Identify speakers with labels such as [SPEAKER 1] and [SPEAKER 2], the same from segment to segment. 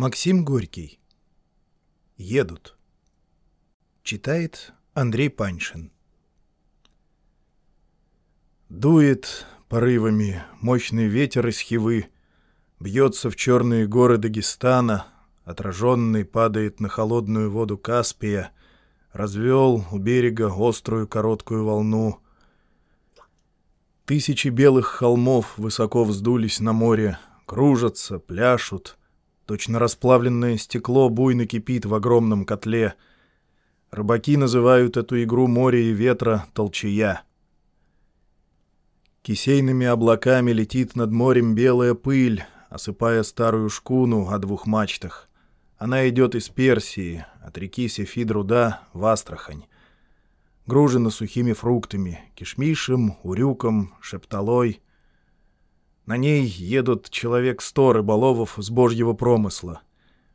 [SPEAKER 1] Максим Горький. Едут. Читает Андрей Паншин. Дует порывами мощный ветер из Хивы, Бьется в черные горы Дагестана, Отраженный падает на холодную воду Каспия, Развел у берега острую короткую волну. Тысячи белых холмов высоко вздулись на море, Кружатся, пляшут — Точно расплавленное стекло буйно кипит в огромном котле. Рыбаки называют эту игру моря и ветра толчая. Кисейными облаками летит над морем белая пыль, осыпая старую шкуну о двух мачтах. Она идет из Персии, от реки Сефидруда в Астрахань. Гружена сухими фруктами, кишмишем, урюком, шепталой — на ней едут человек сто рыболовов с божьего промысла.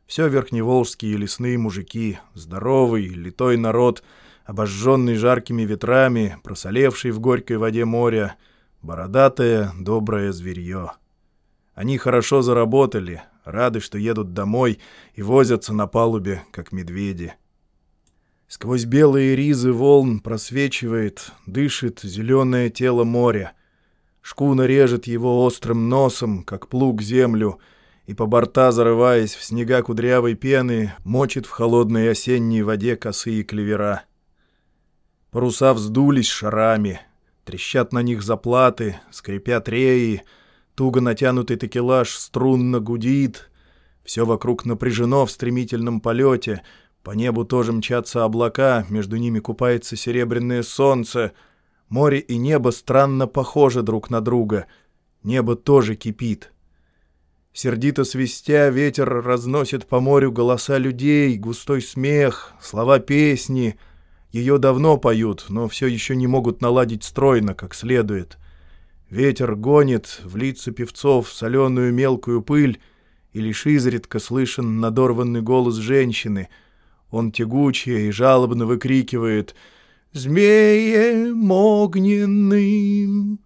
[SPEAKER 1] Все верхневолжские лесные мужики, здоровый, литой народ, обожженный жаркими ветрами, просолевший в горькой воде моря, бородатое, доброе зверье. Они хорошо заработали, рады, что едут домой и возятся на палубе, как медведи. Сквозь белые ризы волн просвечивает, дышит зеленое тело моря — Шкуна режет его острым носом, как плуг землю, и по борта, зарываясь в снега кудрявой пены, мочит в холодной осенней воде косые клевера. Паруса вздулись шарами, трещат на них заплаты, скрипят реи, туго натянутый такелаж струнно гудит, все вокруг напряжено в стремительном полете, по небу тоже мчатся облака, между ними купается серебряное солнце — Море и небо странно похожи друг на друга. Небо тоже кипит. Сердито свистя, ветер разносит по морю голоса людей, густой смех, слова песни. Ее давно поют, но все еще не могут наладить стройно, как следует. Ветер гонит в лица певцов соленую мелкую пыль, и лишь изредка слышен надорванный голос женщины. Он тягуче и жалобно выкрикивает — змеем огненным.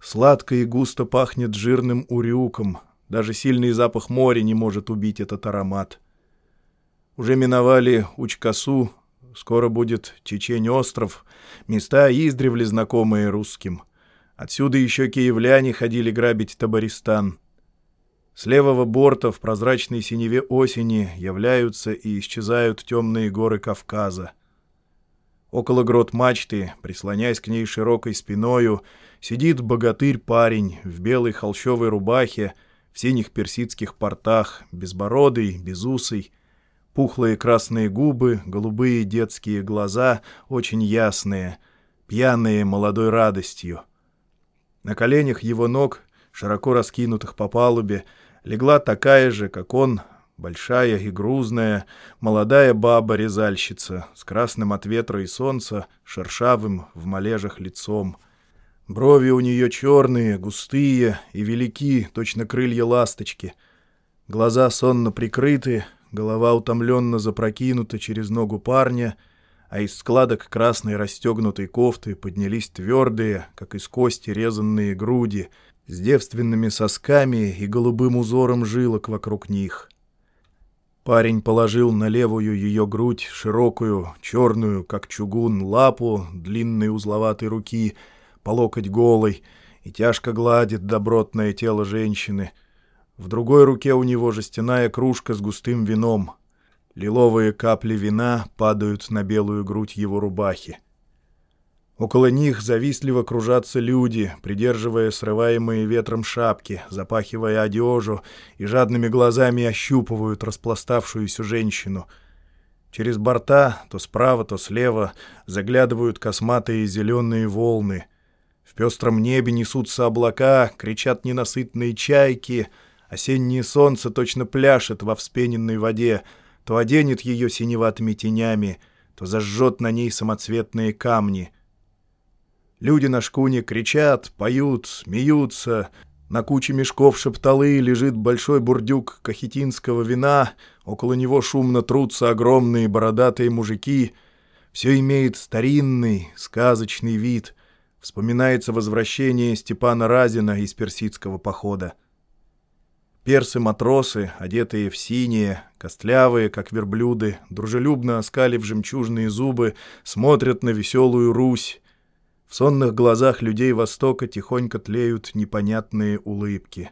[SPEAKER 1] Сладко и густо пахнет жирным урюком. Даже сильный запах моря не может убить этот аромат. Уже миновали Учкасу, скоро будет Чечень-остров, места издревле знакомые русским. Отсюда еще киевляне ходили грабить Табаристан. С левого борта в прозрачной синеве осени являются и исчезают темные горы Кавказа. Около грот мачты, прислоняясь к ней широкой спиною, сидит богатырь-парень в белой холщовой рубахе, в синих персидских портах, безбородый, безусый, пухлые красные губы, голубые детские глаза, очень ясные, пьяные молодой радостью. На коленях его ног, широко раскинутых по палубе, легла такая же, как он, Большая и грузная, молодая баба-резальщица с красным от ветра и солнца, шершавым в малежах лицом. Брови у нее черные, густые и велики, точно крылья ласточки. Глаза сонно прикрыты, голова утомленно запрокинута через ногу парня, а из складок красной расстегнутой кофты поднялись твердые, как из кости резанные груди, с девственными сосками и голубым узором жилок вокруг них. Парень положил на левую ее грудь широкую, черную, как чугун, лапу длинной узловатой руки, по локоть голой, и тяжко гладит добротное тело женщины. В другой руке у него жестяная кружка с густым вином. Лиловые капли вина падают на белую грудь его рубахи. Около них завистливо кружатся люди, придерживая срываемые ветром шапки, запахивая одежу и жадными глазами ощупывают распластавшуюся женщину. Через борта, то справа, то слева, заглядывают косматые зеленые волны. В пестром небе несутся облака, кричат ненасытные чайки, осеннее солнце точно пляшет во вспененной воде, то оденет ее синеватыми тенями, то зажжет на ней самоцветные камни — Люди на шкуне кричат, поют, смеются. На куче мешков шепталы лежит большой бурдюк кахетинского вина. Около него шумно трутся огромные бородатые мужики. Все имеет старинный, сказочный вид. Вспоминается возвращение Степана Разина из персидского похода. Персы-матросы, одетые в синие, костлявые, как верблюды, дружелюбно оскалив жемчужные зубы, смотрят на веселую Русь. В сонных глазах людей Востока тихонько тлеют непонятные улыбки.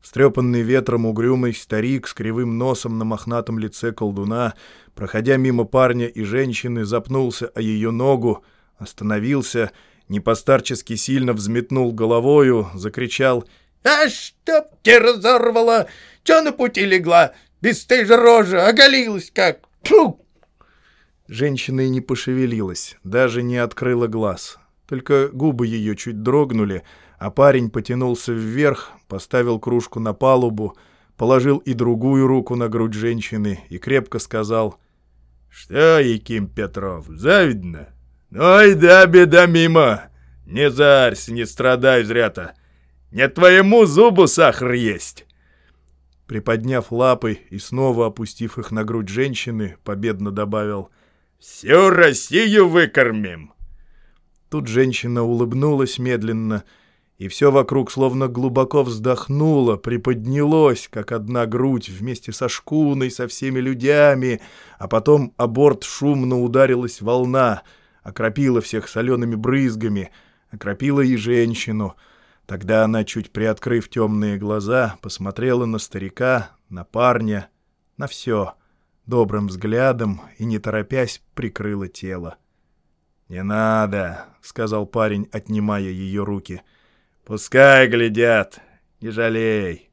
[SPEAKER 1] Встрепанный ветром угрюмый старик с кривым носом на мохнатом лице колдуна, проходя мимо парня и женщины, запнулся о ее ногу, остановился, непостарчески сильно взметнул головою, закричал — «А чтоб те разорвала! Чё на пути легла? Бесстыжа рожа, оголилась как! Фу!» Женщина и не пошевелилась, даже не открыла глаз. Только губы ее чуть дрогнули, а парень потянулся вверх, поставил кружку на палубу, положил и другую руку на грудь женщины и крепко сказал «Что, Яким Петров, завидно? Ой да, беда мимо! Не зарься, не страдай зря-то!» Не твоему зубу сахар есть!» Приподняв лапы и снова опустив их на грудь женщины, победно добавил «Всю Россию выкормим!» Тут женщина улыбнулась медленно, и все вокруг словно глубоко вздохнуло, приподнялось, как одна грудь вместе со шкуной, со всеми людьми, а потом о борт шумно ударилась волна, окропила всех солеными брызгами, окропила и женщину — Тогда она, чуть приоткрыв темные глаза, посмотрела на старика, на парня, на все, добрым взглядом и, не торопясь, прикрыла тело. «Не надо», — сказал парень, отнимая ее руки. «Пускай глядят, не жалей».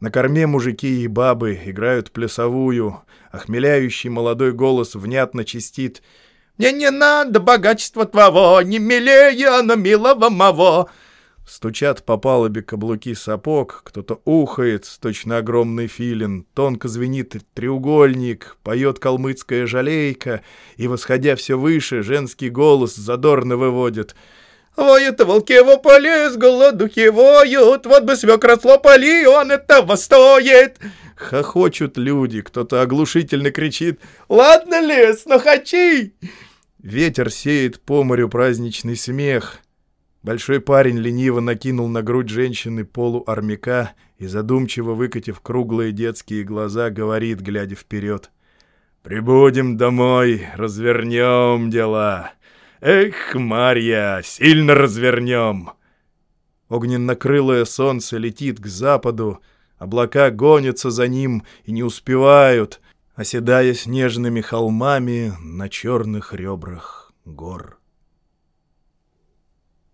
[SPEAKER 1] На корме мужики и бабы играют плясовую, охмеляющий молодой голос внятно чистит «Мне не надо богатства твоего, не милее оно милого моего!» Стучат по палубе каблуки сапог, кто-то ухает, точно огромный филин, тонко звенит треугольник, поет калмыцкая жалейка, и, восходя все выше, женский голос задорно выводит «Воют волки его поле, с голодухи воют, вот бы свекра слопали, он этого стоит!» Хохочут люди, кто-то оглушительно кричит «Ладно, лес, но хочи!» Ветер сеет по морю праздничный смех — Большой парень лениво накинул на грудь женщины полу армяка и, задумчиво выкатив круглые детские глаза, говорит, глядя вперед. «Прибудем домой, развернем дела. Эх, Марья, сильно развернем!» Огненно-крылое солнце летит к западу, облака гонятся за ним и не успевают, оседая снежными холмами на черных ребрах гор.